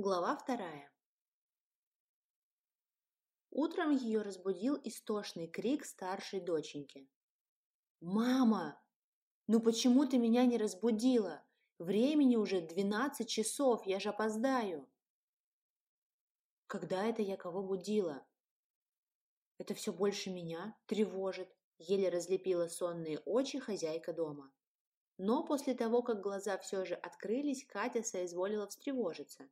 Глава вторая. Утром ее разбудил истошный крик старшей доченьки. «Мама! Ну почему ты меня не разбудила? Времени уже двенадцать часов, я же опоздаю!» Когда это я кого будила? Это все больше меня тревожит, еле разлепила сонные очи хозяйка дома. Но после того, как глаза все же открылись, Катя соизволила встревожиться.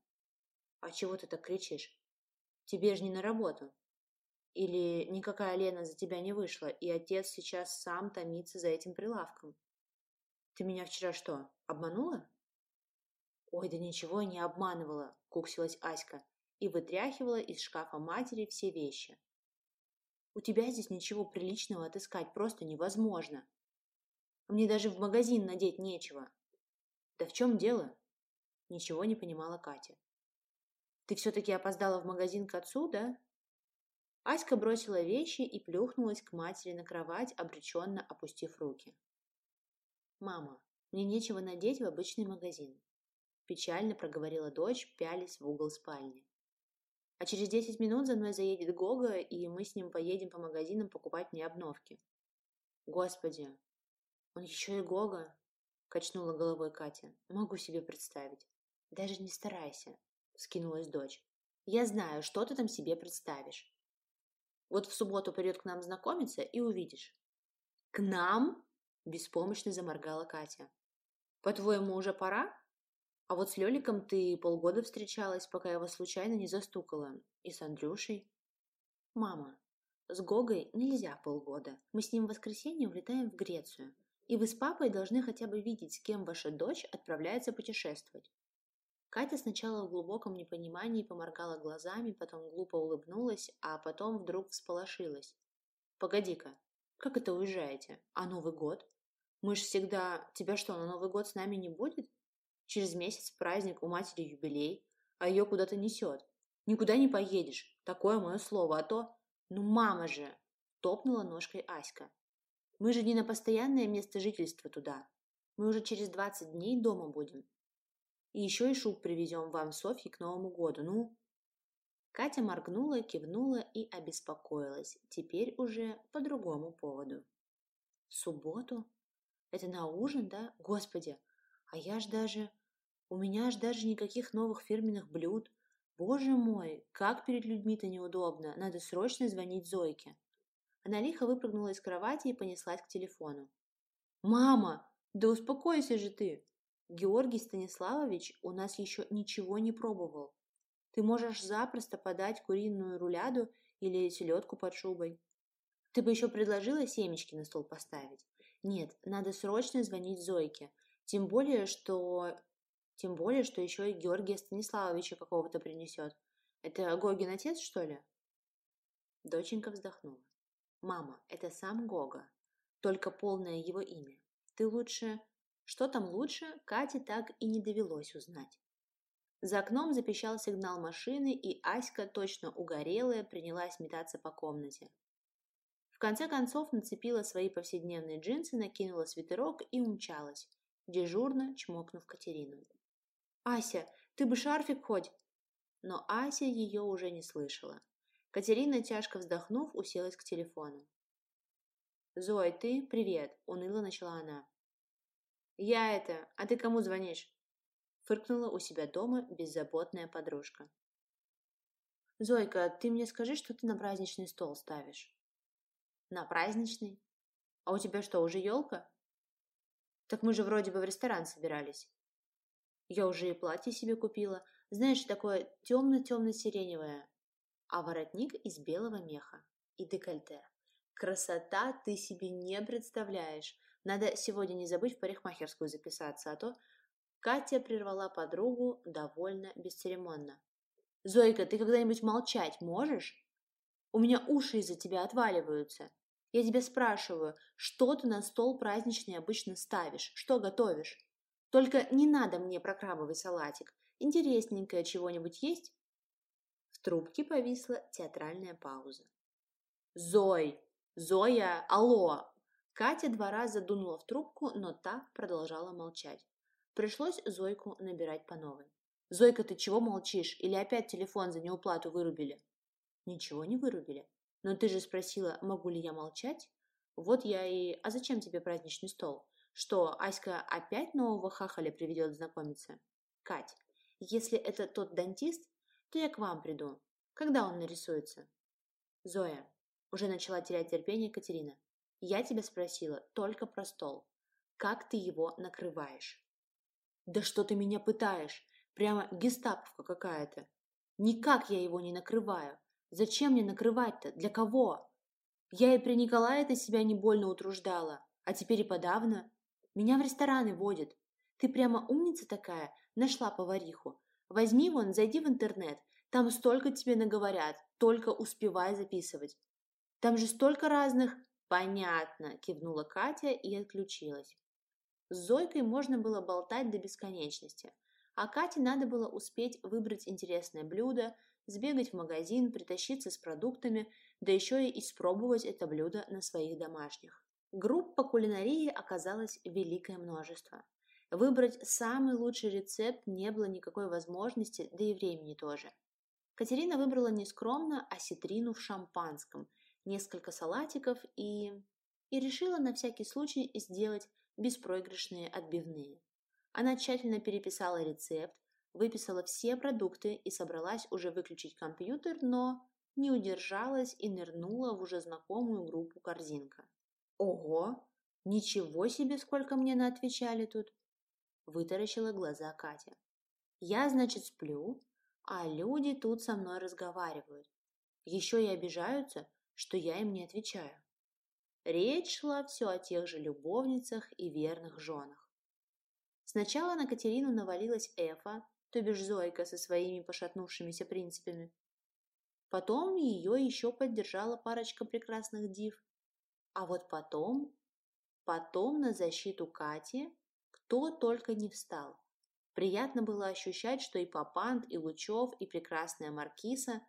«А чего ты так кричишь? Тебе же не на работу. Или никакая Лена за тебя не вышла, и отец сейчас сам томится за этим прилавком. Ты меня вчера что, обманула?» «Ой, да ничего я не обманывала», — куксилась Аська и вытряхивала из шкафа матери все вещи. «У тебя здесь ничего приличного отыскать просто невозможно. Мне даже в магазин надеть нечего». «Да в чем дело?» Ничего не понимала Катя. Ты все-таки опоздала в магазин к отцу, да?» Аська бросила вещи и плюхнулась к матери на кровать, обреченно опустив руки. «Мама, мне нечего надеть в обычный магазин», – печально проговорила дочь, пялись в угол спальни. «А через десять минут за мной заедет Гога, и мы с ним поедем по магазинам покупать мне обновки». «Господи, он еще и Гога?» – качнула головой Катя. «Могу себе представить. Даже не старайся. — скинулась дочь. «Я знаю, что ты там себе представишь. Вот в субботу придет к нам знакомиться и увидишь». «К нам?» — беспомощно заморгала Катя. «По-твоему, уже пора? А вот с Лёликом ты полгода встречалась, пока я вас случайно не застукала. И с Андрюшей». «Мама, с Гогой нельзя полгода. Мы с ним в воскресенье улетаем в Грецию. И вы с папой должны хотя бы видеть, с кем ваша дочь отправляется путешествовать. Катя сначала в глубоком непонимании поморгала глазами, потом глупо улыбнулась, а потом вдруг всполошилась. «Погоди-ка, как это уезжаете? А Новый год? Мы ж всегда... Тебя что, на Новый год с нами не будет? Через месяц праздник, у матери юбилей, а ее куда-то несет. Никуда не поедешь, такое мое слово, а то... Ну, мама же!» Топнула ножкой Аська. «Мы же не на постоянное место жительства туда. Мы уже через двадцать дней дома будем. И еще и шуб привезем вам, Софье, к Новому году. Ну?» Катя моргнула, кивнула и обеспокоилась. Теперь уже по другому поводу. «В субботу? Это на ужин, да? Господи! А я ж даже... У меня ж даже никаких новых фирменных блюд. Боже мой, как перед людьми-то неудобно. Надо срочно звонить Зойке». Она лихо выпрыгнула из кровати и понеслась к телефону. «Мама, да успокойся же ты!» Георгий Станиславович у нас еще ничего не пробовал. Ты можешь запросто подать куриную руляду или селедку под шубой. Ты бы еще предложила семечки на стол поставить. Нет, надо срочно звонить Зойке. Тем более, что... Тем более, что еще и Георгия Станиславовича какого-то принесет. Это Гогин отец, что ли? Доченька вздохнула. Мама, это сам Гога. Только полное его имя. Ты лучше что там лучше, Кате так и не довелось узнать. За окном запищал сигнал машины, и Аська, точно угорелая, принялась метаться по комнате. В конце концов нацепила свои повседневные джинсы, накинула свитерок и умчалась, дежурно чмокнув Катерину. «Ася, ты бы шарфик хоть!» Но Ася ее уже не слышала. Катерина, тяжко вздохнув, уселась к телефону. «Зой, ты? Привет!» – уныло начала она. «Я это, а ты кому звонишь?» Фыркнула у себя дома беззаботная подружка. «Зойка, ты мне скажи, что ты на праздничный стол ставишь?» «На праздничный? А у тебя что, уже елка?» «Так мы же вроде бы в ресторан собирались». «Я уже и платье себе купила. Знаешь, такое темно-темно-сиреневое. А воротник из белого меха. И декольте. Красота ты себе не представляешь. Надо сегодня не забыть в парикмахерскую записаться, а то... Катя прервала подругу довольно бесцеремонно. «Зойка, ты когда-нибудь молчать можешь? У меня уши из-за тебя отваливаются. Я тебя спрашиваю, что ты на стол праздничный обычно ставишь? Что готовишь? Только не надо мне про крабовый салатик. Интересненькое чего-нибудь есть?» В трубке повисла театральная пауза. «Зой! Зоя! Алло! Катя два раза дунула в трубку, но та продолжала молчать. Пришлось Зойку набирать по новой. Зойка, ты чего молчишь? Или опять телефон за неуплату вырубили? Ничего не вырубили. Но ты же спросила, могу ли я молчать? Вот я и... А зачем тебе праздничный стол? Что, Аська опять нового хахаля приведет знакомиться? Кать, если это тот дантист, то я к вам приду. Когда он нарисуется? Зоя, уже начала терять терпение Катерина. Я тебя спросила только про стол. Как ты его накрываешь? Да что ты меня пытаешь? Прямо гестаповка какая-то. Никак я его не накрываю. Зачем мне накрывать-то? Для кого? Я и при Николае-то себя не больно утруждала, а теперь и подавно. Меня в рестораны водят. Ты прямо умница такая, нашла повариху. Возьми вон, зайди в интернет, там столько тебе наговорят, только успевай записывать. Там же столько разных... Понятно, кивнула Катя и отключилась. С Зойкой можно было болтать до бесконечности, а Кате надо было успеть выбрать интересное блюдо, сбегать в магазин, притащиться с продуктами, да еще и испробовать это блюдо на своих домашних. Групп по кулинарии оказалось великое множество. Выбрать самый лучший рецепт не было никакой возможности, да и времени тоже. Катерина выбрала не скромно осетрину в шампанском, несколько салатиков и... и решила на всякий случай сделать беспроигрышные отбивные. Она тщательно переписала рецепт, выписала все продукты и собралась уже выключить компьютер, но не удержалась и нырнула в уже знакомую группу «Корзинка». «Ого! Ничего себе, сколько мне наотвечали тут!» Вытаращила глаза Катя. «Я, значит, сплю, а люди тут со мной разговаривают. Еще и обижаются, что я им не отвечаю. Речь шла все о тех же любовницах и верных женах. Сначала на Катерину навалилась Эфа, то бишь Зойка со своими пошатнувшимися принципами. Потом ее еще поддержала парочка прекрасных див. А вот потом, потом на защиту Кати кто только не встал. Приятно было ощущать, что и Папант, и Лучев, и прекрасная Маркиса,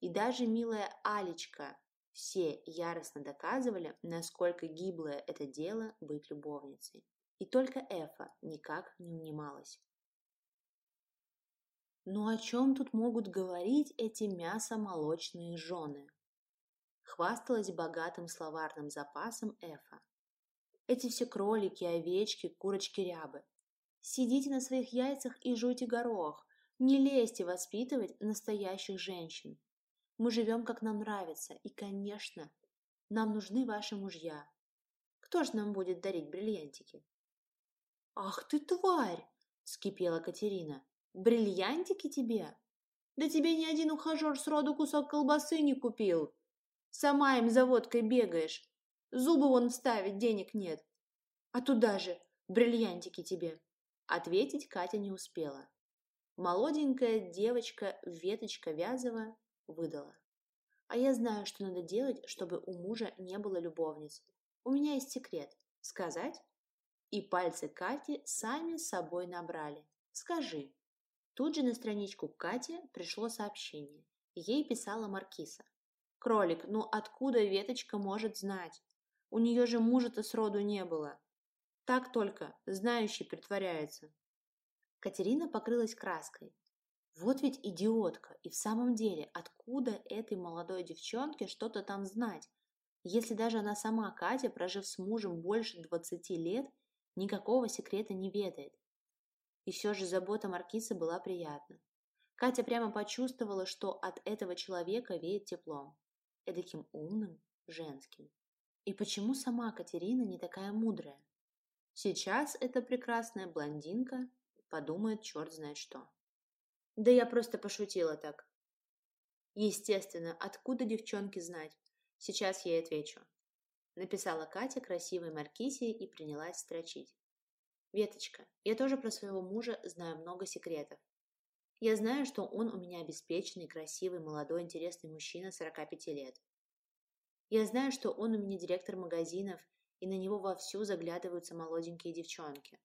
и даже милая Алечка все яростно доказывали, насколько гиблое это дело быть любовницей. И только Эфа никак не унималась. Ну о чем тут могут говорить эти мясо-молочные жены? Хвасталась богатым словарным запасом Эфа. Эти все кролики, овечки, курочки-рябы. Сидите на своих яйцах и жуйте горох. Не лезьте воспитывать настоящих женщин. Мы живем, как нам нравится, и, конечно, нам нужны ваши мужья. Кто же нам будет дарить бриллиантики? «Ах ты, тварь!» – вскипела Катерина. «Бриллиантики тебе? Да тебе ни один ухажер сроду кусок колбасы не купил. Сама им за водкой бегаешь. Зубы вон вставить денег нет. А туда же бриллиантики тебе!» Ответить Катя не успела. Молоденькая девочка Веточка Вязова выдала. А я знаю, что надо делать, чтобы у мужа не было любовниц. У меня есть секрет. Сказать? И пальцы Кати сами собой набрали. Скажи. Тут же на страничку Кати пришло сообщение. Ей писала Маркиса. Кролик, ну откуда Веточка может знать? У нее же мужа-то сроду не было. Так только, знающий притворяется. Катерина покрылась краской. Вот ведь идиотка, и в самом деле, откуда этой молодой девчонке что-то там знать, если даже она сама, Катя, прожив с мужем больше двадцати лет, никакого секрета не ведает. И все же забота Маркисы была приятна. Катя прямо почувствовала, что от этого человека веет теплом. Эдаким умным, женским. И почему сама Катерина не такая мудрая? Сейчас эта прекрасная блондинка подумает черт знает что. Да я просто пошутила так. Естественно, откуда девчонке знать? Сейчас я ей отвечу. Написала Катя красивой Маркисе и принялась строчить. Веточка, я тоже про своего мужа знаю много секретов. Я знаю, что он у меня обеспеченный, красивый, молодой, интересный мужчина 45 лет. Я знаю, что он у меня директор магазинов и на него вовсю заглядываются молоденькие девчонки.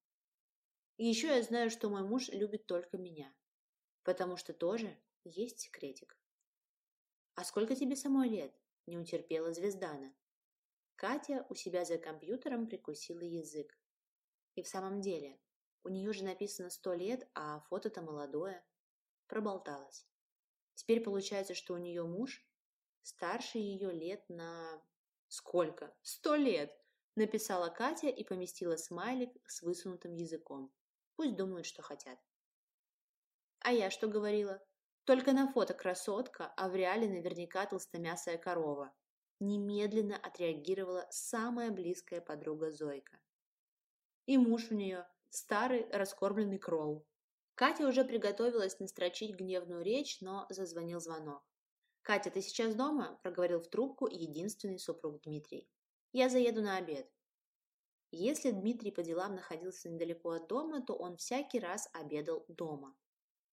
И еще я знаю, что мой муж любит только меня, потому что тоже есть секретик. «А сколько тебе самой лет?» – не утерпела Звездана. Катя у себя за компьютером прикусила язык. И в самом деле, у нее же написано сто лет, а фото-то молодое. проболталась. Теперь получается, что у нее муж старше ее лет на... Сколько? Сто лет! Написала Катя и поместила смайлик с высунутым языком. Пусть думают, что хотят. А я что говорила? Только на фото красотка, а в реале наверняка толстомясая корова. Немедленно отреагировала самая близкая подруга Зойка. И муж у нее старый раскормленный кролл. Катя уже приготовилась настрочить гневную речь, но зазвонил звонок. «Катя, ты сейчас дома?» – проговорил в трубку единственный супруг Дмитрий. «Я заеду на обед». Если Дмитрий по делам находился недалеко от дома, то он всякий раз обедал дома.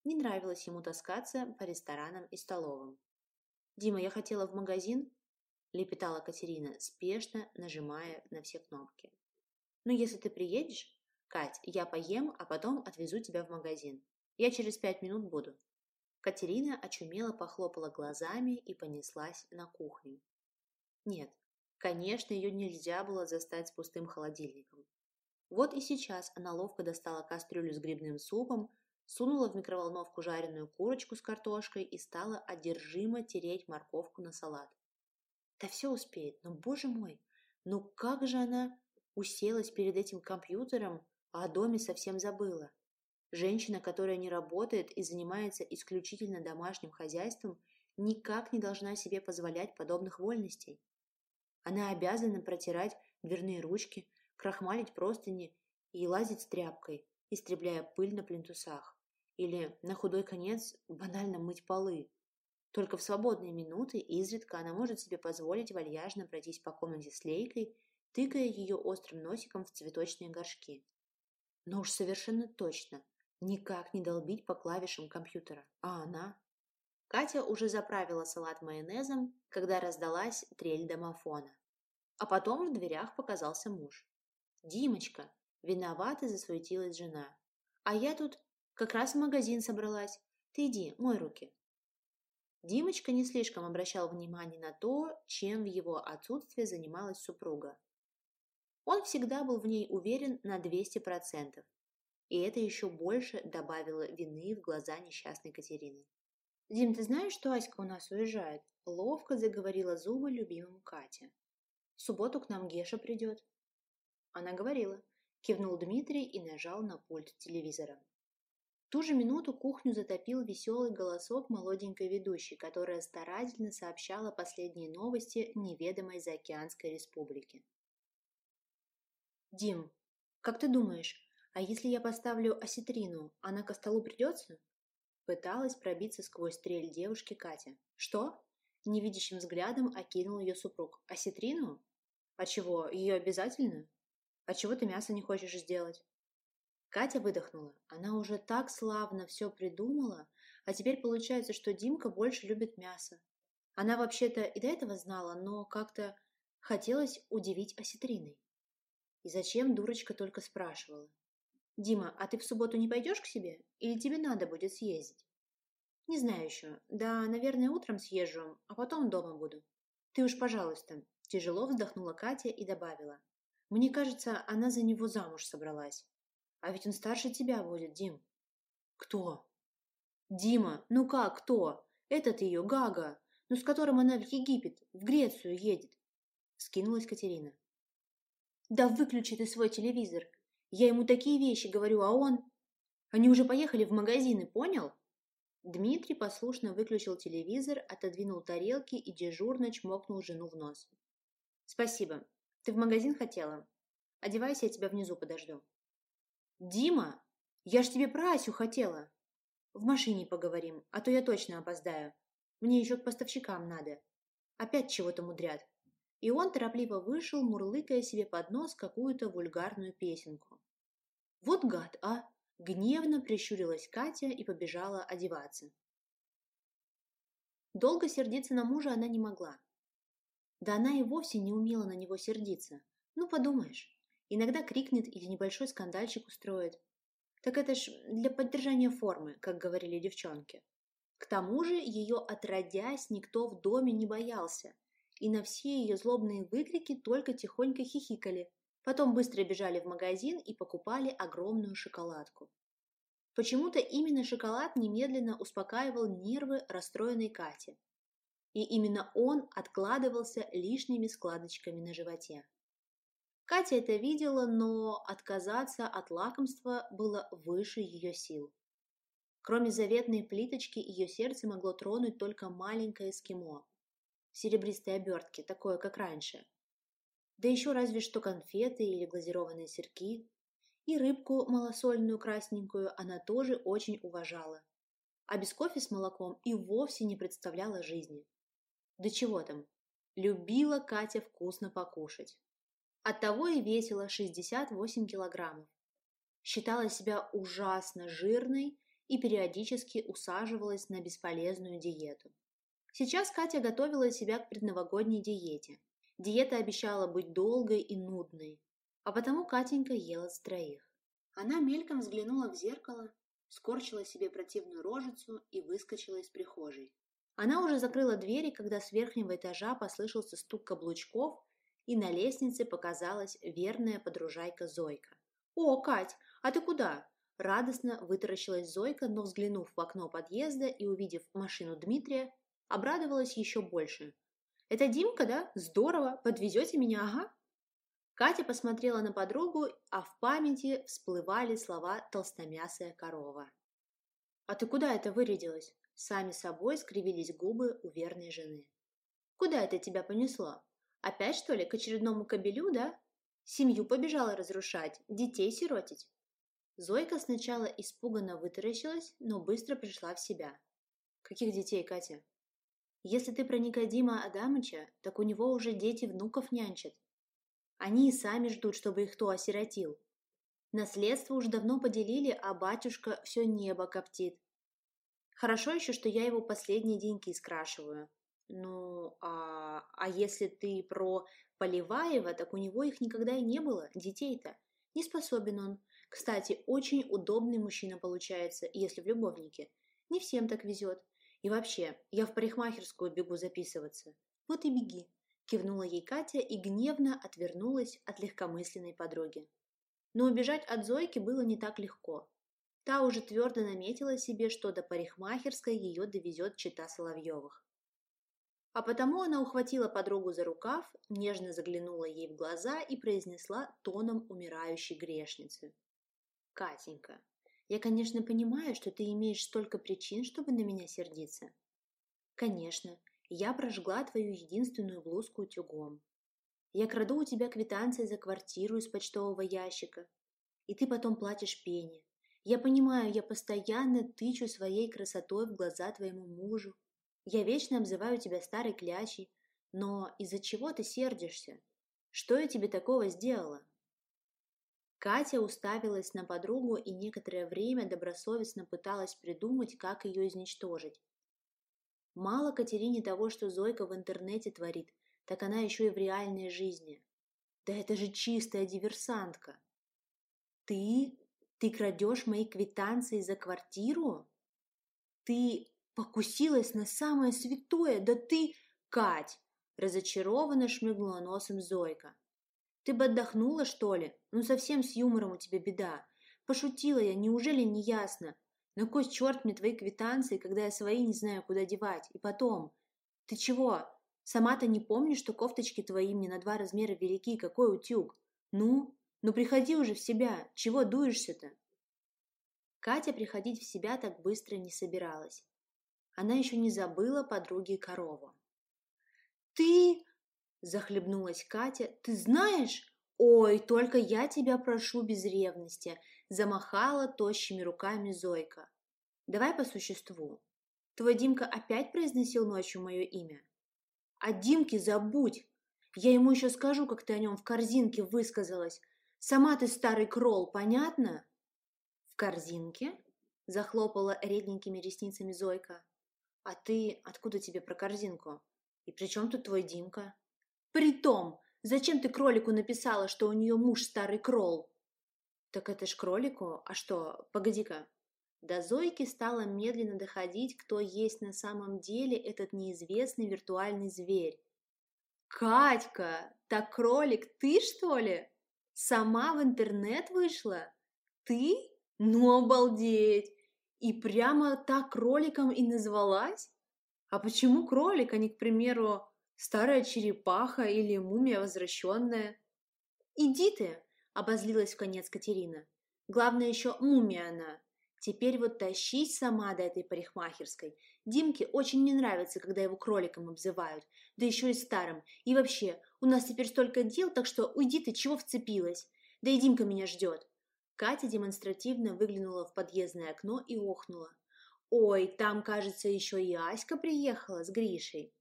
Не нравилось ему таскаться по ресторанам и столовым. «Дима, я хотела в магазин?» – лепетала Катерина, спешно нажимая на все кнопки. «Ну, если ты приедешь, «Кать, я поем, а потом отвезу тебя в магазин. Я через пять минут буду». Катерина очумело похлопала глазами и понеслась на кухню. Нет, конечно, ее нельзя было застать с пустым холодильником. Вот и сейчас она ловко достала кастрюлю с грибным супом, сунула в микроволновку жареную курочку с картошкой и стала одержимо тереть морковку на салат. Да все успеет, но, боже мой, ну как же она уселась перед этим компьютером, а о доме совсем забыла. Женщина, которая не работает и занимается исключительно домашним хозяйством, никак не должна себе позволять подобных вольностей. Она обязана протирать дверные ручки, крахмалить простыни и лазить с тряпкой, истребляя пыль на плинтусах. Или, на худой конец, банально мыть полы. Только в свободные минуты изредка она может себе позволить вальяжно пройтись по комнате с лейкой, тыкая ее острым носиком в цветочные горшки. Но уж совершенно точно никак не долбить по клавишам компьютера. А она? Катя уже заправила салат майонезом, когда раздалась трель домофона. А потом в дверях показался муж. «Димочка!» – виновата засуетилась жена. «А я тут как раз в магазин собралась. Ты иди, мой руки». Димочка не слишком обращал внимание на то, чем в его отсутствие занималась супруга. Он всегда был в ней уверен на 200%. И это еще больше добавило вины в глаза несчастной Катерины. «Дим, ты знаешь, что Аська у нас уезжает?» Ловко заговорила зубы любимому Катя. «В субботу к нам Геша придет». Она говорила. Кивнул Дмитрий и нажал на пульт телевизора. В ту же минуту кухню затопил веселый голосок молоденькой ведущей, которая старательно сообщала последние новости неведомой заокеанской республики. «Дим, как ты думаешь, а если я поставлю осетрину, она ко столу придется?» Пыталась пробиться сквозь стрель девушки Катя. «Что?» Невидящим взглядом окинул ее супруг. «Осетрину? А чего, ее обязательно? А чего ты мясо не хочешь сделать?» Катя выдохнула. Она уже так славно все придумала, а теперь получается, что Димка больше любит мясо. Она вообще-то и до этого знала, но как-то хотелось удивить осетриной. И зачем дурочка только спрашивала? «Дима, а ты в субботу не пойдешь к себе? Или тебе надо будет съездить?» «Не знаю еще. Да, наверное, утром съезжу, а потом дома буду. Ты уж, пожалуйста». Тяжело вздохнула Катя и добавила. «Мне кажется, она за него замуж собралась. А ведь он старше тебя будет, Дим». «Кто?» «Дима, ну как, кто? Этот ее, Гага, ну с которым она в Египет, в Грецию едет», — скинулась Катерина. Да выключи ты свой телевизор. Я ему такие вещи говорю, а он... Они уже поехали в магазины, понял? Дмитрий послушно выключил телевизор, отодвинул тарелки и дежурно чмокнул жену в нос. «Спасибо. Ты в магазин хотела? Одевайся, я тебя внизу подожду». «Дима, я ж тебе про Асю хотела!» «В машине поговорим, а то я точно опоздаю. Мне еще к поставщикам надо. Опять чего-то мудрят. И он торопливо вышел, мурлыкая себе под нос какую-то вульгарную песенку. «Вот гад, а!» – гневно прищурилась Катя и побежала одеваться. Долго сердиться на мужа она не могла. Да она и вовсе не умела на него сердиться. Ну, подумаешь, иногда крикнет или небольшой скандальчик устроит. Так это ж для поддержания формы, как говорили девчонки. К тому же ее отродясь никто в доме не боялся – и на все ее злобные выкрики только тихонько хихикали. Потом быстро бежали в магазин и покупали огромную шоколадку. Почему-то именно шоколад немедленно успокаивал нервы расстроенной Кати. И именно он откладывался лишними складочками на животе. Катя это видела, но отказаться от лакомства было выше ее сил. Кроме заветной плиточки, ее сердце могло тронуть только маленькое эскимо. Серебристой обертки, такое, как раньше. Да еще разве что конфеты или глазированные сырки. И рыбку малосольную красненькую она тоже очень уважала. А без кофе с молоком и вовсе не представляла жизни. Да чего там, любила Катя вкусно покушать. Оттого и весила 68 килограммов. Считала себя ужасно жирной и периодически усаживалась на бесполезную диету. Сейчас Катя готовила себя к предновогодней диете. Диета обещала быть долгой и нудной, а потому Катенька ела с троих. Она мельком взглянула в зеркало, скорчила себе противную рожицу и выскочила из прихожей. Она уже закрыла двери, когда с верхнего этажа послышался стук каблучков, и на лестнице показалась верная подружайка Зойка. «О, Кать, а ты куда?» Радостно вытаращилась Зойка, но, взглянув в окно подъезда и увидев машину Дмитрия, обрадовалась еще больше. «Это Димка, да? Здорово! Подвезете меня, ага!» Катя посмотрела на подругу, а в памяти всплывали слова «толстомясая корова». «А ты куда это вырядилась?» Сами собой скривились губы у верной жены. «Куда это тебя понесло? Опять, что ли, к очередному кобелю, да? Семью побежала разрушать, детей сиротить?» Зойка сначала испуганно вытаращилась, но быстро пришла в себя. «Каких детей, Катя?» «Если ты про Никодима Адамыча, так у него уже дети внуков нянчат. Они и сами ждут, чтобы их кто осиротил. Наследство уж давно поделили, а батюшка все небо коптит. Хорошо еще, что я его последние деньги скрашиваю. Ну, а, а если ты про Поливаева, так у него их никогда и не было, детей-то. Не способен он. Кстати, очень удобный мужчина получается, если в любовнике. Не всем так везет. И вообще, я в парикмахерскую бегу записываться. Вот и беги кивнула ей Катя и гневно отвернулась от легкомысленной подруги. Но убежать от Зойки было не так легко. Та уже твердо наметила себе, что до парикмахерской ее довезет чита Соловьевых. А потому она ухватила подругу за рукав, нежно заглянула ей в глаза и произнесла тоном умирающей грешницы. «Катенька, я, конечно, понимаю, что ты имеешь столько причин, чтобы на меня сердиться. Конечно, я прожгла твою единственную блузку утюгом. Я краду у тебя квитанции за квартиру из почтового ящика, и ты потом платишь пене. Я понимаю, я постоянно тычу своей красотой в глаза твоему мужу. Я вечно обзываю тебя старой клячей, но из-за чего ты сердишься? Что я тебе такого сделала?» Катя уставилась на подругу и некоторое время добросовестно пыталась придумать, как ее изничтожить. Мало Катерине того, что Зойка в интернете творит, так она еще и в реальной жизни. Да это же чистая диверсантка. Ты? Ты крадешь мои квитанции за квартиру? Ты покусилась на самое святое? Да ты, Кать! Разочарованно шмыгнула носом Зойка. Ты бы отдохнула, что ли? Ну совсем с юмором у тебя беда. Пошутила я, неужели не ясно? На кой черт мне твои квитанции, когда я свои не знаю, куда девать? И потом, ты чего? Сама-то не помнишь, что кофточки твои мне на два размера велики, какой утюг? Ну, ну приходи уже в себя, чего дуешься-то? Катя приходить в себя так быстро не собиралась. Она еще не забыла подруги корову. «Ты...» – захлебнулась Катя. «Ты знаешь? Ой, только я тебя прошу без ревности замахала тощими руками Зойка. «Давай по существу. Твой Димка опять произносил ночью мое имя?» «А Димке забудь! Я ему еще скажу, как ты о нем в корзинке высказалась. Сама ты старый кролл, понятно?» «В корзинке?» – захлопала редненькими ресницами Зойка. «А ты откуда тебе про корзинку? И при чем тут твой Димка?» «Притом, зачем ты кролику написала, что у нее муж старый кролл?» Так это ж кролику? А что, погоди-ка. До Зойки стало медленно доходить, кто есть на самом деле этот неизвестный виртуальный зверь. «Катька, так кролик ты, что ли? Сама в интернет вышла? Ты? Ну, обалдеть! И прямо так кроликом и назвалась? А почему кролик, а не, к примеру, старая черепаха или мумия возвращенная? Иди ты, обозлилась в конец Катерина. Главное еще мумия она. Теперь вот тащись сама до этой парикмахерской. Димке очень не нравится, когда его кроликом обзывают, да еще и старым. И вообще, у нас теперь столько дел, так что уйди ты, чего вцепилась? Да и Димка меня ждет. Катя демонстративно выглянула в подъездное окно и охнула. «Ой, там, кажется, еще и Аська приехала с Гришей.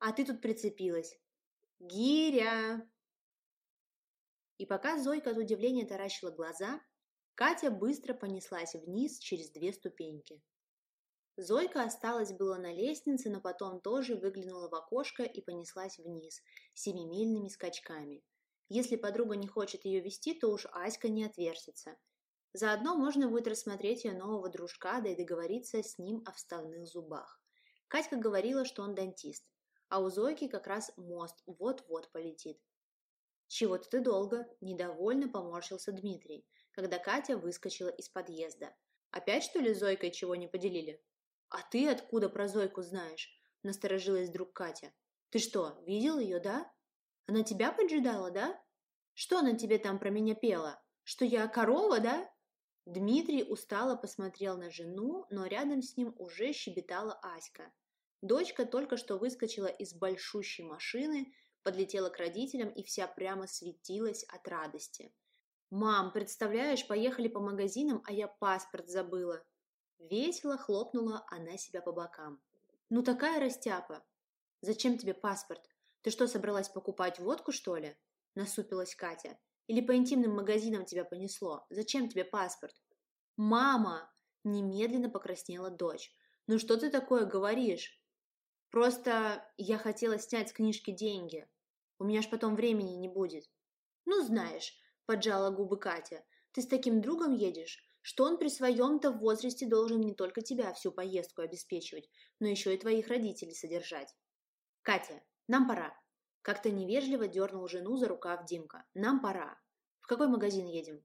А ты тут прицепилась. Гиря!» И пока Зойка от удивления таращила глаза, Катя быстро понеслась вниз через две ступеньки. Зойка осталась было на лестнице, но потом тоже выглянула в окошко и понеслась вниз, семимильными скачками. Если подруга не хочет ее вести, то уж Аська не отвертится. Заодно можно будет рассмотреть ее нового дружка, да и договориться с ним о вставных зубах. Катька говорила, что он дантист, а у Зойки как раз мост вот-вот полетит. «Чего-то ты долго», – недовольно поморщился Дмитрий, когда Катя выскочила из подъезда. «Опять, что ли, Зойкой чего не поделили?» «А ты откуда про Зойку знаешь?» – насторожилась вдруг Катя. «Ты что, видел ее, да?» Она тебя поджидала, да? Что она тебе там про меня пела? Что я корова, да?» Дмитрий устало посмотрел на жену, но рядом с ним уже щебетала Аська. Дочка только что выскочила из большущей машины, подлетела к родителям и вся прямо светилась от радости. «Мам, представляешь, поехали по магазинам, а я паспорт забыла!» Весело хлопнула она себя по бокам. «Ну такая растяпа! Зачем тебе паспорт? «Ты что, собралась покупать водку, что ли?» – насупилась Катя. «Или по интимным магазинам тебя понесло? Зачем тебе паспорт?» «Мама!» – немедленно покраснела дочь. «Ну что ты такое говоришь?» «Просто я хотела снять с книжки деньги. У меня ж потом времени не будет». «Ну, знаешь», – поджала губы Катя, – «ты с таким другом едешь, что он при своем-то возрасте должен не только тебя всю поездку обеспечивать, но еще и твоих родителей содержать». «Катя, нам пора. Как-то невежливо дернул жену за рукав Димка. Нам пора. В какой магазин едем?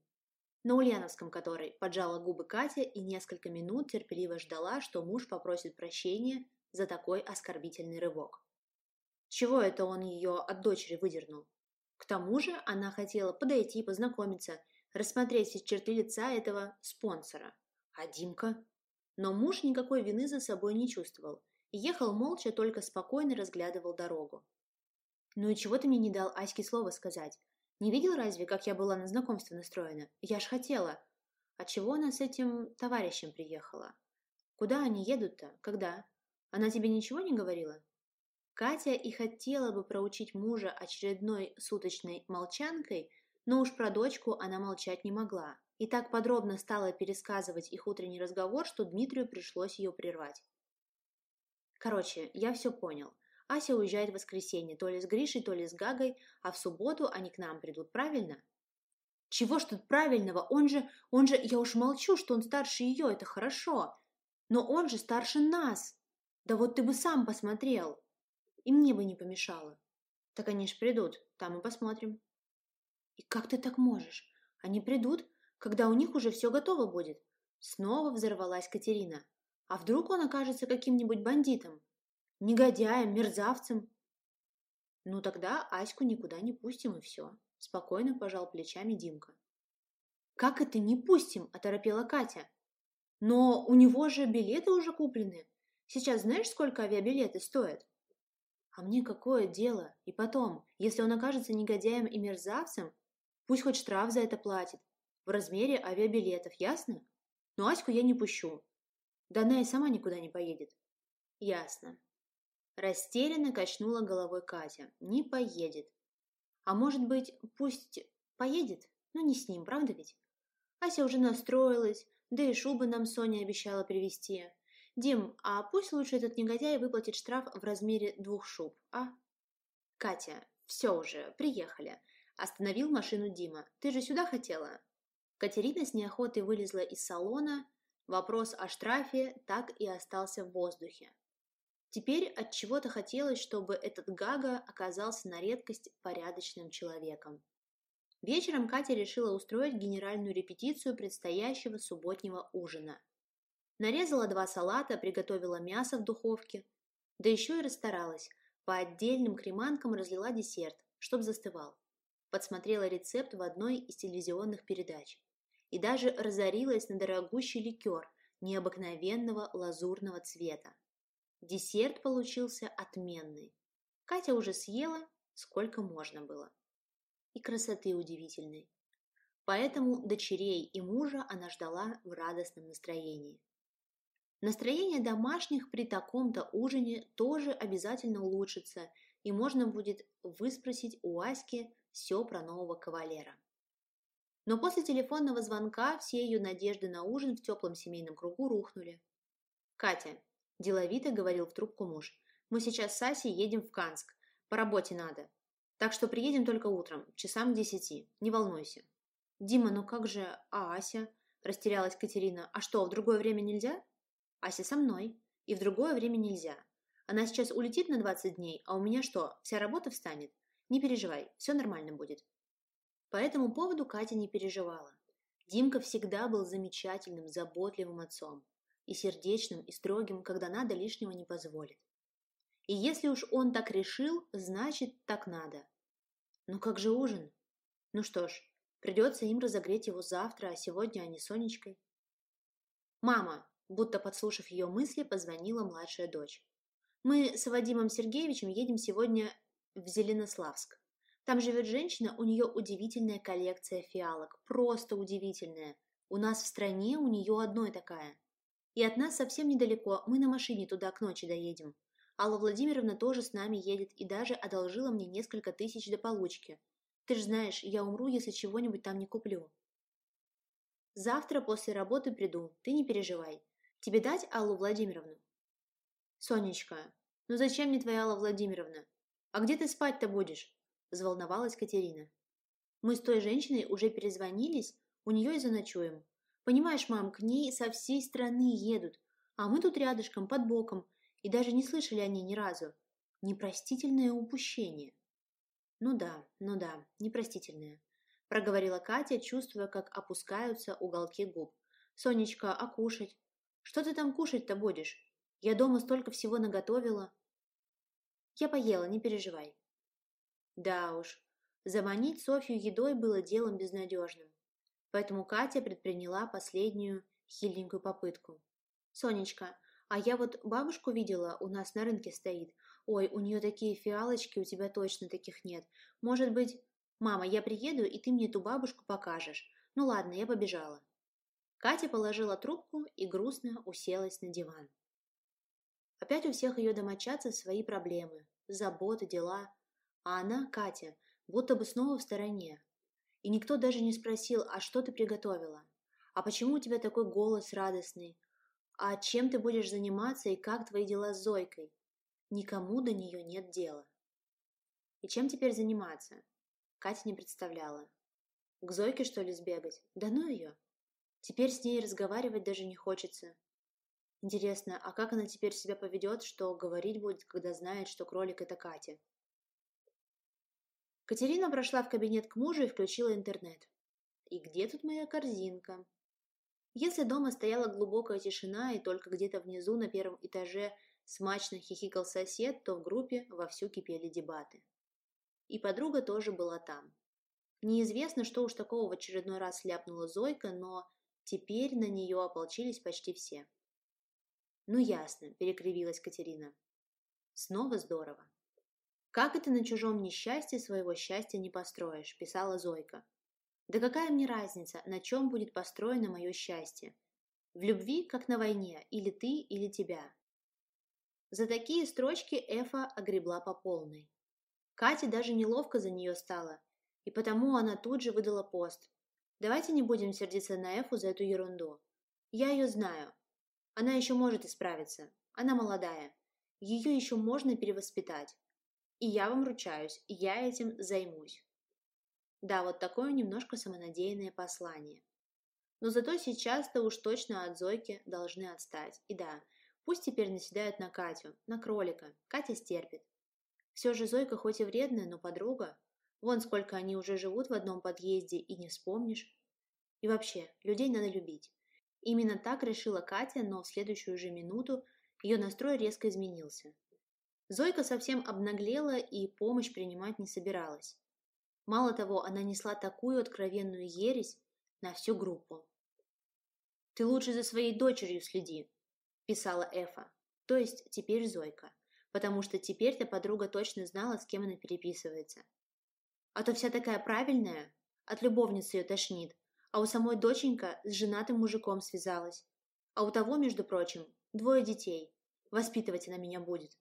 На Ульяновском который, поджала губы Катя и несколько минут терпеливо ждала, что муж попросит прощения за такой оскорбительный рывок. Чего это он ее от дочери выдернул? К тому же она хотела подойти, познакомиться, рассмотреть все черты лица этого спонсора. А Димка? Но муж никакой вины за собой не чувствовал и ехал молча, только спокойно разглядывал дорогу. «Ну и чего ты мне не дал Аське слово сказать? Не видел разве, как я была на знакомство настроена? Я ж хотела. А чего она с этим товарищем приехала? Куда они едут-то? Когда? Она тебе ничего не говорила?» Катя и хотела бы проучить мужа очередной суточной молчанкой, но уж про дочку она молчать не могла. И так подробно стала пересказывать их утренний разговор, что Дмитрию пришлось ее прервать. Короче, я все понял. Ася уезжает в воскресенье, то ли с Гришей, то ли с Гагой, а в субботу они к нам придут, правильно? Чего ж тут правильного? Он же, он же, я уж молчу, что он старше ее, это хорошо. Но он же старше нас. Да вот ты бы сам посмотрел. И мне бы не помешало. Так они ж придут, там и посмотрим. И как ты так можешь? Они придут, когда у них уже все готово будет. Снова взорвалась Катерина. А вдруг он окажется каким-нибудь бандитом? Негодяем, мерзавцем? Ну тогда Аську никуда не пустим и все. Спокойно пожал плечами Димка. Как это не пустим? Оторопела Катя. Но у него же билеты уже куплены. Сейчас знаешь, сколько авиабилеты стоят? А мне какое дело? И потом, если он окажется негодяем и мерзавцем, пусть хоть штраф за это платит. В размере авиабилетов, ясно? Но Аську я не пущу. Да она и сама никуда не поедет. Ясно. Растерянно качнула головой Катя. Не поедет. А может быть, пусть поедет, но не с ним, правда ведь? Ася уже настроилась, да и шубы нам Соня обещала привезти. Дим, а пусть лучше этот негодяй выплатит штраф в размере двух шуб, а? Катя, все уже, приехали. Остановил машину Дима. Ты же сюда хотела? Катерина с неохотой вылезла из салона, Вопрос о штрафе так и остался в воздухе. Теперь от чего-то хотелось, чтобы этот Гага оказался на редкость порядочным человеком. Вечером Катя решила устроить генеральную репетицию предстоящего субботнего ужина. Нарезала два салата, приготовила мясо в духовке, да еще и расстаралась. По отдельным креманкам разлила десерт, чтоб застывал. Подсмотрела рецепт в одной из телевизионных передач. И даже разорилась на дорогущий ликер необыкновенного лазурного цвета. Десерт получился отменный. Катя уже съела, сколько можно было. И красоты удивительной. Поэтому дочерей и мужа она ждала в радостном настроении. Настроение домашних при таком-то ужине тоже обязательно улучшится, и можно будет выспросить у Аськи все про нового кавалера. Но после телефонного звонка все ее надежды на ужин в теплом семейном кругу рухнули. «Катя», – деловито говорил в трубку муж, – «мы сейчас с Асей едем в Канск. По работе надо. Так что приедем только утром, часам к десяти. Не волнуйся». «Дима, ну как же, а Ася?» – растерялась Катерина. «А что, в другое время нельзя?» «Ася со мной. И в другое время нельзя. Она сейчас улетит на 20 дней, а у меня что, вся работа встанет? Не переживай, все нормально будет». По этому поводу Катя не переживала. Димка всегда был замечательным, заботливым отцом. И сердечным, и строгим, когда надо, лишнего не позволит. И если уж он так решил, значит, так надо. Ну как же ужин? Ну что ж, придется им разогреть его завтра, а сегодня они с Сонечкой. «Мама!» – будто подслушав ее мысли, позвонила младшая дочь. «Мы с Вадимом Сергеевичем едем сегодня в Зеленославск. Там живет женщина, у нее удивительная коллекция фиалок, просто удивительная. У нас в стране у нее одной такая. И от нас совсем недалеко, мы на машине туда к ночи доедем. Алла Владимировна тоже с нами едет и даже одолжила мне несколько тысяч до получки. Ты же знаешь, я умру, если чего-нибудь там не куплю. Завтра после работы приду, ты не переживай. Тебе дать Аллу Владимировну? Сонечка, ну зачем мне твоя Алла Владимировна? А где ты спать-то будешь? Взволновалась Катерина. «Мы с той женщиной уже перезвонились, у нее и заночуем. Понимаешь, мам, к ней со всей страны едут, а мы тут рядышком, под боком, и даже не слышали о ней ни разу. Непростительное упущение». «Ну да, ну да, непростительное», – проговорила Катя, чувствуя, как опускаются уголки губ. «Сонечка, а кушать? Что ты там кушать-то будешь? Я дома столько всего наготовила». «Я поела, не переживай», да уж, заманить Софью едой было делом безнадежным. Поэтому Катя предприняла последнюю хиленькую попытку. «Сонечка, а я вот бабушку видела, у нас на рынке стоит. Ой, у нее такие фиалочки, у тебя точно таких нет. Может быть... Мама, я приеду, и ты мне ту бабушку покажешь. Ну ладно, я побежала». Катя положила трубку и грустно уселась на диван. Опять у всех ее домочадцев свои проблемы, заботы, дела а она, Катя, будто бы снова в стороне. И никто даже не спросил, а что ты приготовила? А почему у тебя такой голос радостный? А чем ты будешь заниматься и как твои дела с Зойкой? Никому до нее нет дела. И чем теперь заниматься? Катя не представляла. К Зойке, что ли, сбегать? Да ну ее! Теперь с ней разговаривать даже не хочется. Интересно, а как она теперь себя поведет, что говорить будет, когда знает, что кролик – это Катя? Катерина прошла в кабинет к мужу и включила интернет. И где тут моя корзинка? Если дома стояла глубокая тишина и только где-то внизу на первом этаже смачно хихикал сосед, то в группе вовсю кипели дебаты. И подруга тоже была там. Неизвестно, что уж такого в очередной раз ляпнула Зойка, но теперь на нее ополчились почти все. «Ну ясно», – перекривилась Катерина. «Снова здорово. «Как это на чужом несчастье своего счастья не построишь?» – писала Зойка. «Да какая мне разница, на чем будет построено мое счастье? В любви, как на войне, или ты, или тебя». За такие строчки Эфа огребла по полной. Кате даже неловко за нее стало, и потому она тут же выдала пост. «Давайте не будем сердиться на Эфу за эту ерунду. Я ее знаю. Она еще может исправиться. Она молодая. Ее еще можно перевоспитать. И я вам ручаюсь, я этим займусь. Да, вот такое немножко самонадеянное послание. Но зато сейчас-то уж точно от Зойки должны отстать. И да, пусть теперь наседают на Катю, на кролика. Катя стерпит. Все же Зойка хоть и вредная, но подруга. Вон сколько они уже живут в одном подъезде и не вспомнишь. И вообще, людей надо любить. Именно так решила Катя, но в следующую же минуту ее настрой резко изменился. Зойка совсем обнаглела и помощь принимать не собиралась. Мало того, она несла такую откровенную ересь на всю группу. «Ты лучше за своей дочерью следи», – писала Эфа, то есть теперь Зойка, потому что теперь-то подруга точно знала, с кем она переписывается. А то вся такая правильная, от любовницы ее тошнит, а у самой доченька с женатым мужиком связалась. А у того, между прочим, двое детей. Воспитывать она меня будет.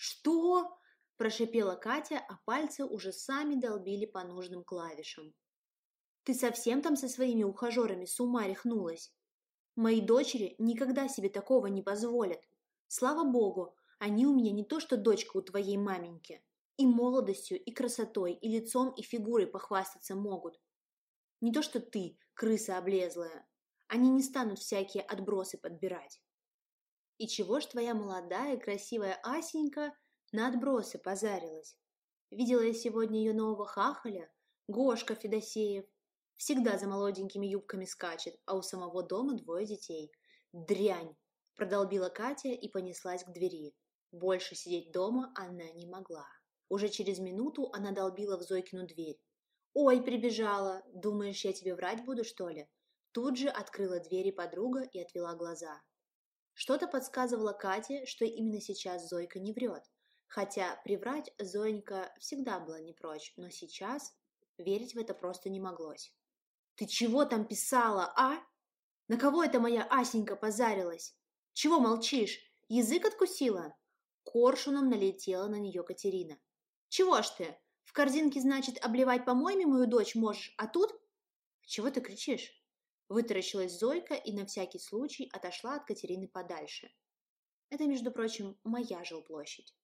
«Что?» – прошипела Катя, а пальцы уже сами долбили по нужным клавишам. «Ты совсем там со своими ухажерами с ума рехнулась? Мои дочери никогда себе такого не позволят. Слава богу, они у меня не то что дочка у твоей маменьки. И молодостью, и красотой, и лицом, и фигурой похвастаться могут. Не то что ты, крыса облезлая. Они не станут всякие отбросы подбирать. И чего ж твоя молодая красивая Асенька на отбросы позарилась? Видела я сегодня ее нового хахаля, Гошка Федосеев. Всегда за молоденькими юбками скачет, а у самого дома двое детей. Дрянь! Продолбила Катя и понеслась к двери. Больше сидеть дома она не могла. Уже через минуту она долбила в Зойкину дверь. «Ой, прибежала! Думаешь, я тебе врать буду, что ли?» Тут же открыла двери подруга и отвела глаза. Что-то подсказывало Кате, что именно сейчас Зойка не врет. Хотя приврать Зоенька всегда была не прочь, но сейчас верить в это просто не моглось. «Ты чего там писала, а? На кого это моя Асенька позарилась? Чего молчишь? Язык откусила?» Коршуном налетела на нее Катерина. «Чего ж ты? В корзинке, значит, обливать помоями мою дочь можешь, а тут...» «Чего ты кричишь?» Вытаращилась Зойка и на всякий случай отошла от Катерины подальше. Это, между прочим, моя жилплощадь.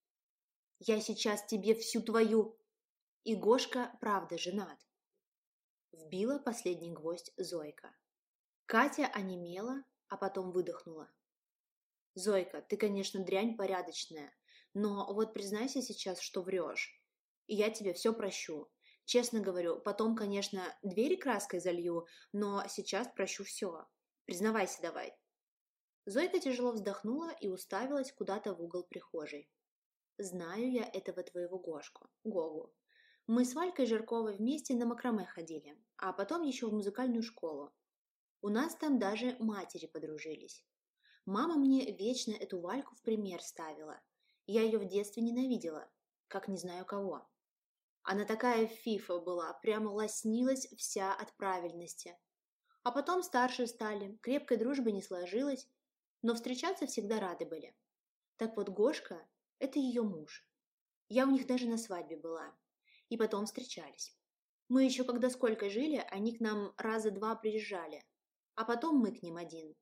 «Я сейчас тебе всю твою...» И Гошка правда женат. Вбила последний гвоздь Зойка. Катя онемела, а потом выдохнула. «Зойка, ты, конечно, дрянь порядочная, но вот признайся сейчас, что врешь, и я тебе все прощу. Честно говорю, потом, конечно, двери краской залью, но сейчас прощу все. Признавайся давай». Зойка тяжело вздохнула и уставилась куда-то в угол прихожей. «Знаю я этого твоего Гошку, Гогу. Мы с Валькой Жирковой вместе на макраме ходили, а потом еще в музыкальную школу. У нас там даже матери подружились. Мама мне вечно эту Вальку в пример ставила. Я ее в детстве ненавидела, как не знаю кого. Она такая фифа была, прямо лоснилась вся от правильности. А потом старше стали, крепкой дружбы не сложилось, но встречаться всегда рады были. Так вот, Гошка – это ее муж. Я у них даже на свадьбе была. И потом встречались. Мы еще когда сколько жили, они к нам раза два приезжали. А потом мы к ним один.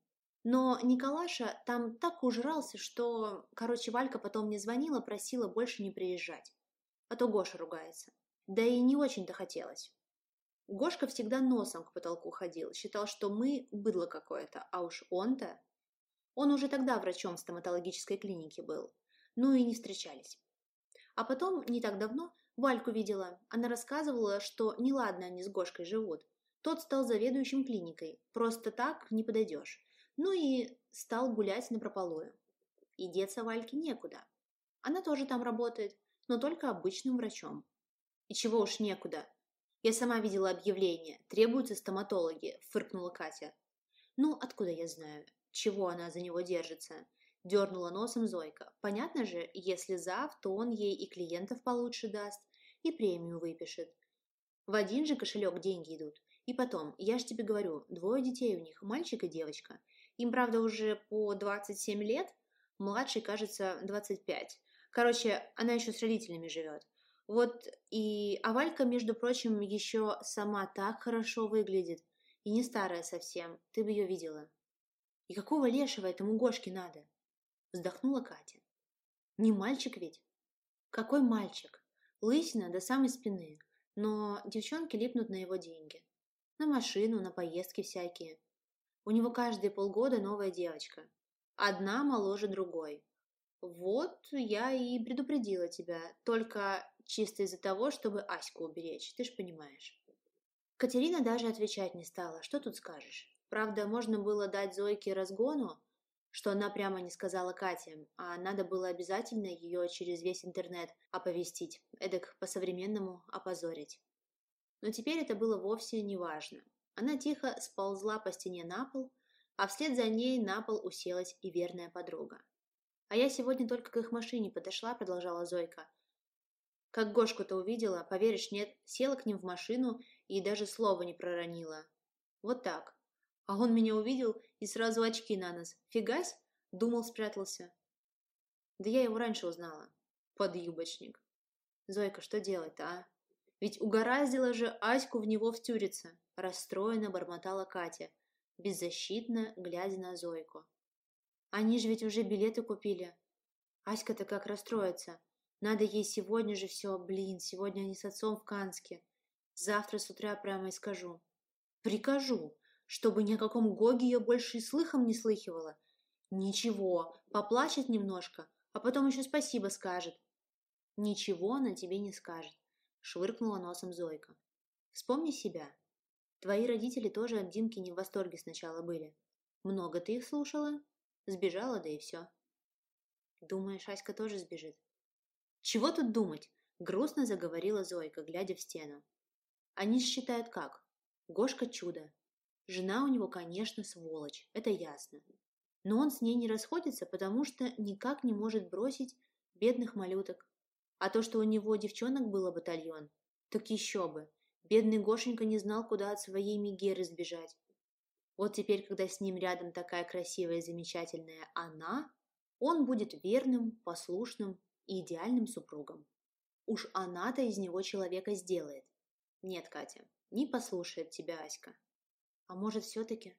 Но Николаша там так ужрался, что... Короче, Валька потом мне звонила, просила больше не приезжать а то Гоша ругается. Да и не очень-то хотелось. Гошка всегда носом к потолку ходил, считал, что мы быдло какое-то, а уж он-то... Он уже тогда врачом в стоматологической клинике был. Ну и не встречались. А потом, не так давно, Вальку видела. Она рассказывала, что неладно они с Гошкой живут. Тот стал заведующим клиникой. Просто так не подойдешь. Ну и стал гулять на прополую. И деться Вальке некуда. Она тоже там работает, но только обычным врачом. И чего уж некуда. Я сама видела объявление. Требуются стоматологи, фыркнула Катя. Ну, откуда я знаю, чего она за него держится? Дернула носом Зойка. Понятно же, если зав, то он ей и клиентов получше даст, и премию выпишет. В один же кошелек деньги идут. И потом, я же тебе говорю, двое детей у них, мальчик и девочка. Им, правда, уже по 27 лет, младший, кажется, 25. Короче, она еще с родителями живет. Вот и Авалька, между прочим, еще сама так хорошо выглядит. И не старая совсем, ты бы ее видела. И какого лешего этому Гошке надо? Вздохнула Катя. Не мальчик ведь? Какой мальчик? Лысина до самой спины. Но девчонки липнут на его деньги. На машину, на поездки всякие. У него каждые полгода новая девочка. Одна моложе другой. Вот я и предупредила тебя, только чисто из-за того, чтобы Аську уберечь, ты ж понимаешь. Катерина даже отвечать не стала, что тут скажешь. Правда, можно было дать Зойке разгону, что она прямо не сказала Кате, а надо было обязательно ее через весь интернет оповестить, эдак по-современному опозорить. Но теперь это было вовсе не важно. Она тихо сползла по стене на пол, а вслед за ней на пол уселась и верная подруга. «А я сегодня только к их машине подошла», — продолжала Зойка. «Как Гошку-то увидела, поверишь, нет, села к ним в машину и даже слова не проронила. Вот так. А он меня увидел и сразу очки на нос. Фигась? Думал, спрятался. Да я его раньше узнала. Подъюбочник. Зойка, что делать-то, а? Ведь угораздило же Аську в него втюриться. Расстроенно бормотала Катя, беззащитно глядя на Зойку. Они же ведь уже билеты купили. Аська-то как расстроится. Надо ей сегодня же все, блин, сегодня они с отцом в Канске. Завтра с утра прямо и скажу. Прикажу, чтобы ни о каком Гоге ее больше и слыхом не слыхивала. Ничего, поплачет немножко, а потом еще спасибо скажет. Ничего она тебе не скажет, швыркнула носом Зойка. Вспомни себя. Твои родители тоже от Димки не в восторге сначала были. Много ты их слушала? Сбежала, да и все. Думаешь, Аська тоже сбежит? Чего тут думать? Грустно заговорила Зойка, глядя в стену. Они считают как? Гошка чудо. Жена у него, конечно, сволочь, это ясно. Но он с ней не расходится, потому что никак не может бросить бедных малюток. А то, что у него девчонок было батальон, так еще бы. Бедный Гошенька не знал, куда от своей Мегеры сбежать. Вот теперь, когда с ним рядом такая красивая и замечательная она, он будет верным, послушным и идеальным супругом. Уж она-то из него человека сделает. Нет, Катя, не послушает тебя Аська. А может, все-таки?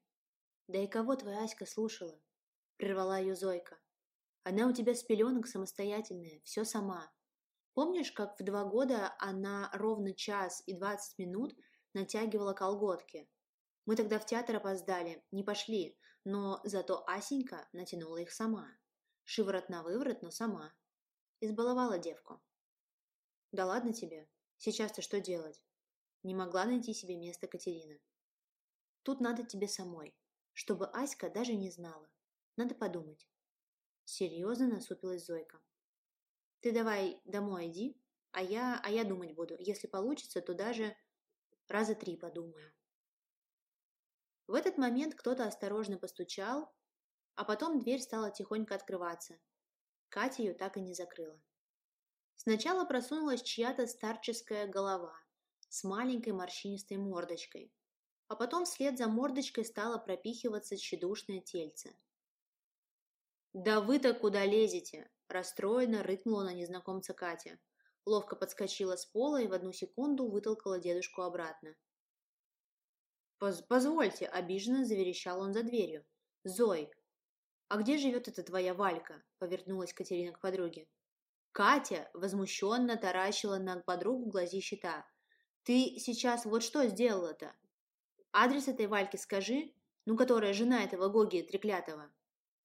Да и кого твоя Аська слушала? Прервала ее Зойка. Она у тебя с пеленок самостоятельная, все сама. Помнишь, как в два года она ровно час и двадцать минут натягивала колготки? Мы тогда в театр опоздали, не пошли, но зато Асенька натянула их сама. Шиворот на выворот, но сама. Избаловала девку. Да ладно тебе, сейчас-то что делать? Не могла найти себе место Катерина. Тут надо тебе самой, чтобы Аська даже не знала. Надо подумать. Серьезно насупилась Зойка. Ты давай домой иди, а я, а я думать буду. Если получится, то даже раза три подумаю. В этот момент кто-то осторожно постучал, а потом дверь стала тихонько открываться. Катя ее так и не закрыла. Сначала просунулась чья-то старческая голова, с маленькой морщинистой мордочкой, а потом вслед за мордочкой стало пропихиваться тщедушное тельце. «Да вы-то куда лезете?» – расстроенно рыкнула на незнакомца Катя. Ловко подскочила с пола и в одну секунду вытолкала дедушку обратно. Поз «Позвольте», – обиженно заверещал он за дверью. «Зой, а где живет эта твоя Валька?» – повернулась Катерина к подруге. Катя возмущенно таращила на подругу глази щита. Ты сейчас вот что сделала-то? Адрес этой Вальки скажи, ну, которая жена этого Гоги треклятого.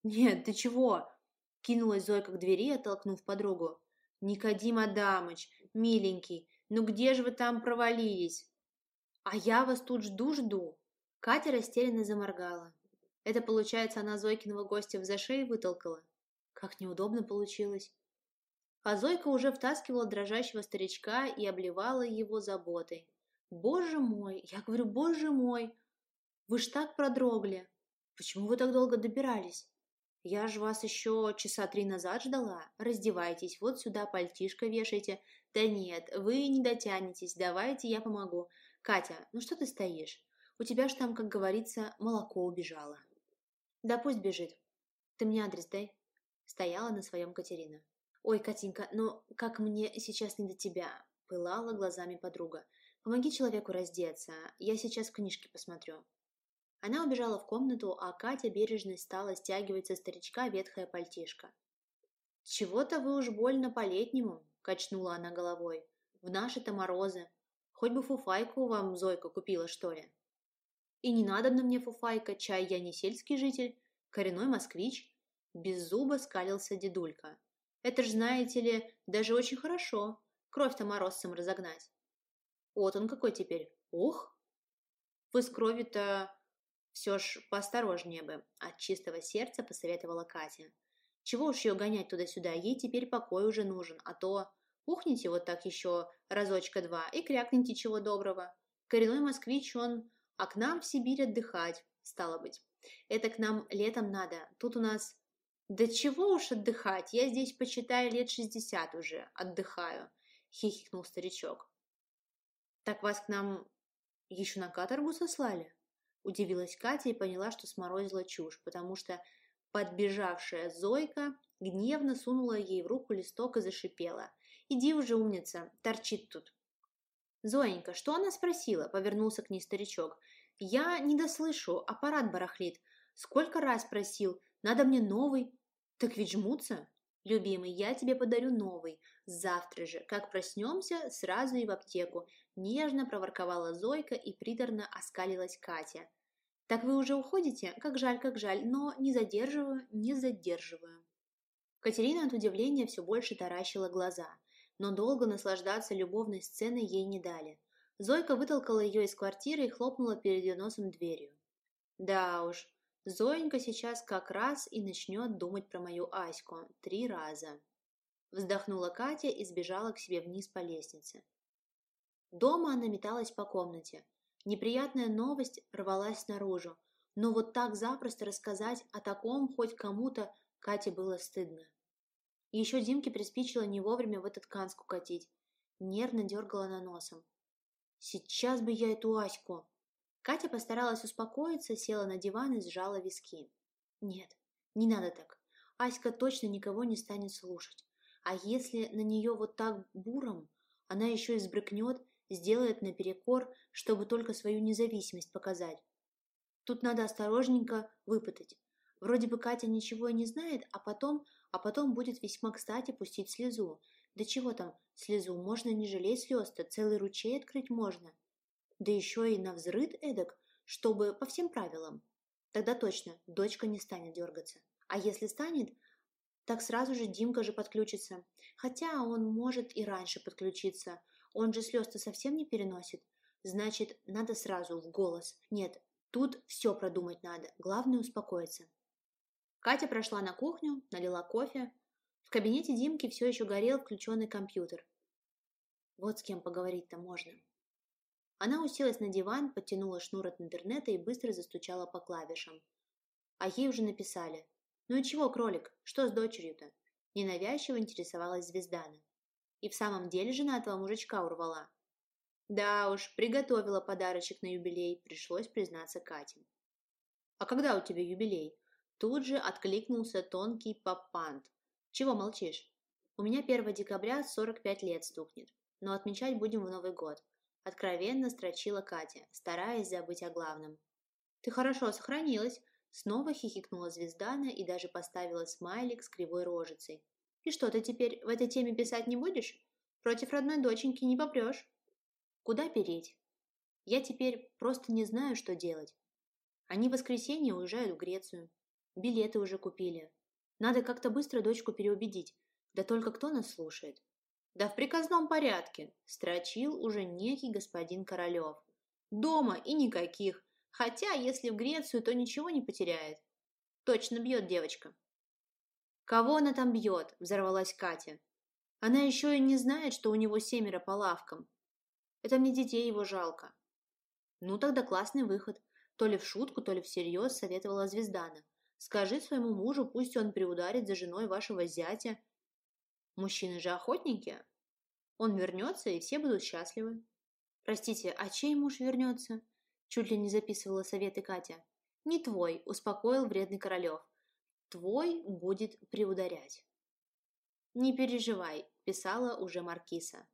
Нет, ты чего? Кинулась Зойка к двери, оттолкнув подругу. Никодим Адамыч, миленький, ну где же вы там провалились? А я вас тут жду-жду. Катя растерянно заморгала. Это, получается, она Зойкиного гостя в зашей вытолкала? Как неудобно получилось. А Зойка уже втаскивала дрожащего старичка и обливала его заботой. «Боже мой! Я говорю, боже мой! Вы ж так продрогли! Почему вы так долго добирались? Я ж вас еще часа три назад ждала. Раздевайтесь, вот сюда пальтишко вешайте. Да нет, вы не дотянетесь, давайте я помогу. Катя, ну что ты стоишь? У тебя ж там, как говорится, молоко убежало». «Да пусть бежит. Ты мне адрес дай». Стояла на своем Катерина. «Ой, Катенька, ну как мне сейчас не до тебя?» – пылала глазами подруга. «Помоги человеку раздеться, я сейчас книжки посмотрю». Она убежала в комнату, а Катя бережно стала стягивать со старичка ветхое пальтишко. «Чего-то вы уж больно по-летнему», – качнула она головой. «В наши-то морозы. Хоть бы фуфайку вам Зойка купила, что ли?» «И не надо на мне фуфайка, чай я не сельский житель, коренной москвич», – без зуба скалился дедулька. Это ж, знаете ли, даже очень хорошо. Кровь-то морозцем разогнать. Вот он какой теперь. Ух! Вы с кровью-то все ж поосторожнее бы, от чистого сердца посоветовала Катя. Чего уж ее гонять туда-сюда, ей теперь покой уже нужен, а то ухните вот так еще разочка-два и крякните чего доброго. Коренной москвич он, а к нам в Сибирь отдыхать, стало быть. Это к нам летом надо, тут у нас... Да чего уж отдыхать, я здесь, почитаю, лет шестьдесят уже отдыхаю, хихикнул старичок. Так вас к нам еще на каторгу сослали? Удивилась Катя и поняла, что сморозила чушь, потому что подбежавшая Зойка гневно сунула ей в руку листок и зашипела. «Иди уже, умница, торчит тут». «Зоенька, что она спросила?» – повернулся к ней старичок. «Я не дослышу, аппарат барахлит. Сколько раз просил, надо мне новый. Так ведь жмутся». «Любимый, я тебе подарю новый. Завтра же, как проснемся, сразу и в аптеку», – нежно проворковала Зойка и приторно оскалилась Катя. «Так вы уже уходите? Как жаль, как жаль, но не задерживаю, не задерживаю». Катерина от удивления все больше таращила глаза, но долго наслаждаться любовной сценой ей не дали. Зойка вытолкала ее из квартиры и хлопнула перед ее носом дверью. «Да уж, Зоенька сейчас как раз и начнет думать про мою Аську три раза». Вздохнула Катя и сбежала к себе вниз по лестнице. Дома она металась по комнате, Неприятная новость рвалась наружу, но вот так запросто рассказать о таком хоть кому-то Кате было стыдно. Еще Димке приспичило не вовремя в этот канску катить. Нервно дергала на носом. «Сейчас бы я эту Аську!» Катя постаралась успокоиться, села на диван и сжала виски. «Нет, не надо так. Аська точно никого не станет слушать. А если на нее вот так буром, она еще и сбрыкнет сделает наперекор, чтобы только свою независимость показать. Тут надо осторожненько выпытать. Вроде бы Катя ничего и не знает, а потом, а потом будет весьма кстати пустить слезу. Да чего там слезу, можно не жалеть слез-то, целый ручей открыть можно. Да еще и на взрыд эдак, чтобы по всем правилам. Тогда точно дочка не станет дергаться. А если станет, так сразу же Димка же подключится. Хотя он может и раньше подключиться. Он же слез-то совсем не переносит. Значит, надо сразу в голос. Нет, тут все продумать надо. Главное успокоиться. Катя прошла на кухню, налила кофе. В кабинете Димки все еще горел включенный компьютер. Вот с кем поговорить-то можно. Она уселась на диван, подтянула шнур от интернета и быстро застучала по клавишам. А ей уже написали. «Ну и чего, кролик, что с дочерью-то?» Ненавязчиво интересовалась Звездана. И в самом деле жена этого мужичка урвала. Да уж, приготовила подарочек на юбилей, пришлось признаться Кате. «А когда у тебя юбилей?» Тут же откликнулся тонкий папант. «Чего молчишь?» «У меня 1 декабря 45 лет стукнет, но отмечать будем в Новый год», откровенно строчила Катя, стараясь забыть о главном. «Ты хорошо сохранилась», снова хихикнула Звездана и даже поставила смайлик с кривой рожицей. И что, ты теперь в этой теме писать не будешь? Против родной доченьки не попрешь. Куда переть? Я теперь просто не знаю, что делать. Они в воскресенье уезжают в Грецию. Билеты уже купили. Надо как-то быстро дочку переубедить. Да только кто нас слушает? Да в приказном порядке, строчил уже некий господин Королев. Дома и никаких. Хотя, если в Грецию, то ничего не потеряет. Точно бьет девочка. «Кого она там бьет?» – взорвалась Катя. «Она еще и не знает, что у него семеро по лавкам. Это мне детей его жалко». «Ну, тогда классный выход. То ли в шутку, то ли всерьез», – советовала Звездана. «Скажи своему мужу, пусть он приударит за женой вашего зятя. Мужчины же охотники. Он вернется, и все будут счастливы». «Простите, а чей муж вернется?» Чуть ли не записывала советы Катя. «Не твой», – успокоил вредный Королев твой будет приударять. «Не переживай», – писала уже Маркиса.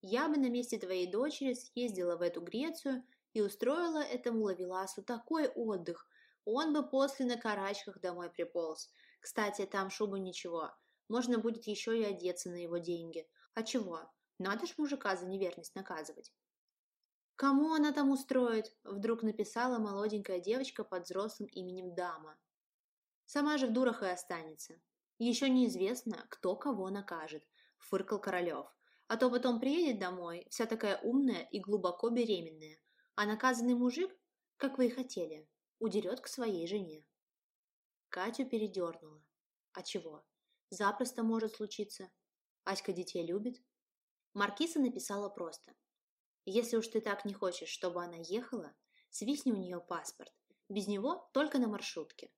«Я бы на месте твоей дочери съездила в эту Грецию и устроила этому Лавеласу такой отдых. Он бы после на карачках домой приполз. Кстати, там шубу ничего. Можно будет еще и одеться на его деньги. А чего? Надо ж мужика за неверность наказывать». «Кому она там устроит?» – вдруг написала молоденькая девочка под взрослым именем Дама. Сама же в дурах и останется. Еще неизвестно, кто кого накажет, фыркал Королев. А то потом приедет домой, вся такая умная и глубоко беременная, а наказанный мужик, как вы и хотели, удерет к своей жене. Катю передернула. А чего? Запросто может случиться. Аська детей любит. Маркиса написала просто. Если уж ты так не хочешь, чтобы она ехала, свистни у нее паспорт. Без него только на маршрутке.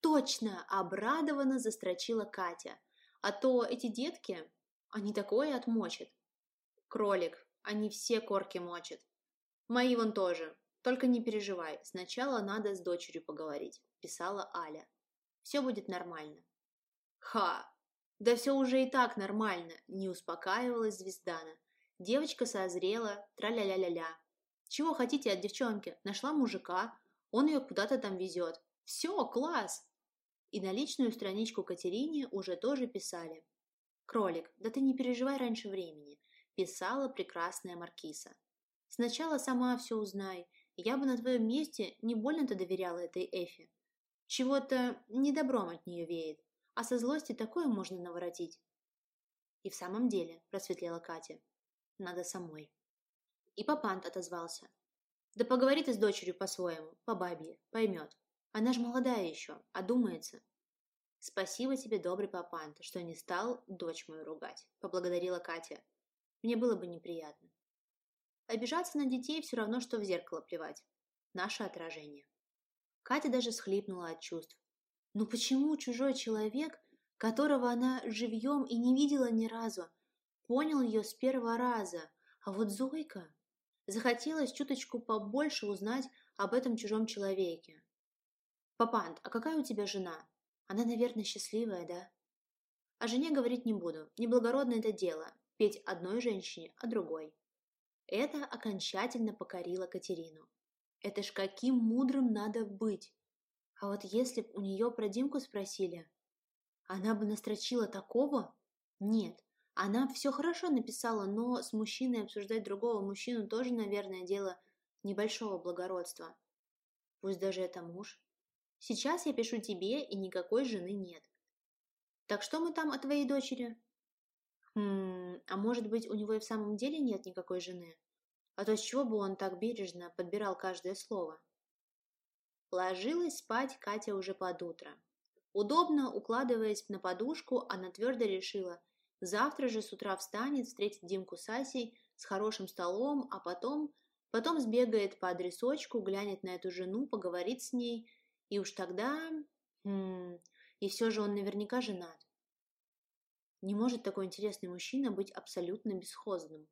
Точно! Обрадованно застрочила Катя. А то эти детки, они такое отмочат. Кролик, они все корки мочат. Мои вон тоже. Только не переживай, сначала надо с дочерью поговорить, писала Аля. Все будет нормально. Ха! Да все уже и так нормально, не успокаивалась Звездана. Девочка созрела, тра-ля-ля-ля-ля. Чего хотите от девчонки? Нашла мужика, он ее куда-то там везет. Все, класс! И на личную страничку Катерине уже тоже писали. «Кролик, да ты не переживай раньше времени», – писала прекрасная Маркиса. «Сначала сама все узнай. Я бы на твоем месте не больно-то доверяла этой Эфе. Чего-то недобром от нее веет, а со злости такое можно наворотить». «И в самом деле», – просветлела Катя, – «надо самой». И Папант отозвался. «Да поговори ты с дочерью по-своему, по бабье, поймет. Она ж молодая еще, одумается. Спасибо тебе, добрый папант, что не стал дочь мою ругать, поблагодарила Катя. Мне было бы неприятно. Обижаться на детей все равно, что в зеркало плевать. Наше отражение. Катя даже схлипнула от чувств. Ну почему чужой человек, которого она живьем и не видела ни разу, понял ее с первого раза, а вот Зойка... Захотелось чуточку побольше узнать об этом чужом человеке, «Папант, а какая у тебя жена? Она, наверное, счастливая, да?» О жене говорить не буду. Неблагородное это дело – петь одной женщине, а другой. Это окончательно покорило Катерину. Это ж каким мудрым надо быть. А вот если б у нее про Димку спросили, она бы настрочила такого? Нет, она все хорошо написала, но с мужчиной обсуждать другого мужчину тоже, наверное, дело небольшого благородства. Пусть даже это муж. Сейчас я пишу тебе, и никакой жены нет. Так что мы там о твоей дочери? Хм, а может быть, у него и в самом деле нет никакой жены? А то с чего бы он так бережно подбирал каждое слово? Ложилась спать Катя уже под утро. Удобно укладываясь на подушку, она твердо решила, завтра же с утра встанет, встретит Димку с Асей с хорошим столом, а потом, потом сбегает по адресочку, глянет на эту жену, поговорит с ней и уж тогда... Хм, и все же он наверняка женат. Не может такой интересный мужчина быть абсолютно бесхозным.